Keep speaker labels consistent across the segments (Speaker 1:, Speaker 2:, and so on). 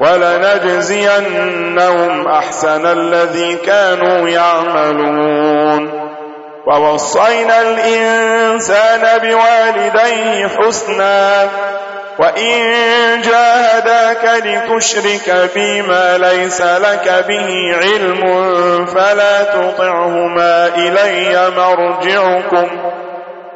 Speaker 1: ولنجزينهم أحسن الذي كانوا يعملون. ووصينا الإنسان بوالديه حسنا. وإن جاهداك لتشرك بما ليس لك به علم فلا تطعهما إلي مرجعكم.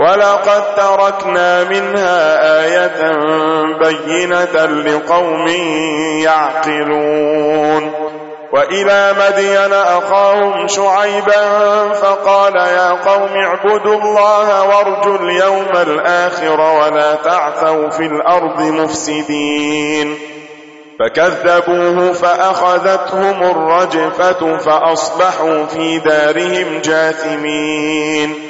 Speaker 1: ولقد تركنا منها آية بينة لقوم يعقلون وإلى مدين أخاهم شعيبا فقال يا قوم اعبدوا الله وارجوا اليوم الآخر ولا تعثوا في الأرض مفسدين فكذبوه فأخذتهم الرجفة فأصبحوا في دارهم جاثمين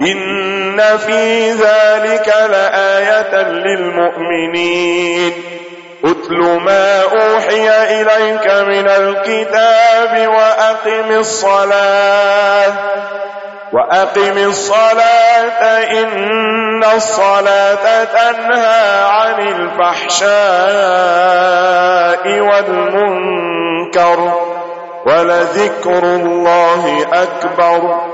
Speaker 1: إن في ذلك لآية للمؤمنين أتل ما أوحي إليك من الكتاب وأقم الصلاة وأقم الصلاة إن الصلاة تنهى عن الفحشاء والمنكر ولذكر الله أكبر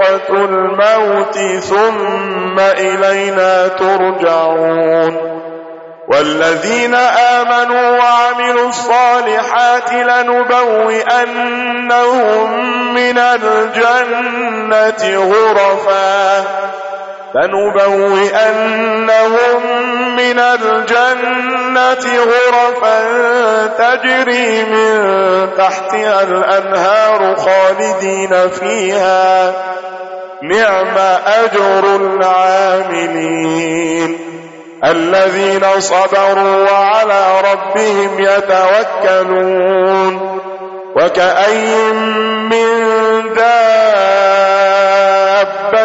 Speaker 1: ملكة الموت ثم إلينا ترجعون. والذين آمنوا وعملوا الصالحات لنبوئنهم من الجنة غرفاً. فنبوئنهم من الجنة غرفا تجري من تحتها الأنهار خالدين فيها. نعم أجر العاملين. الذين صبروا وعلى ربهم يتوكلون. وكأي من ذلك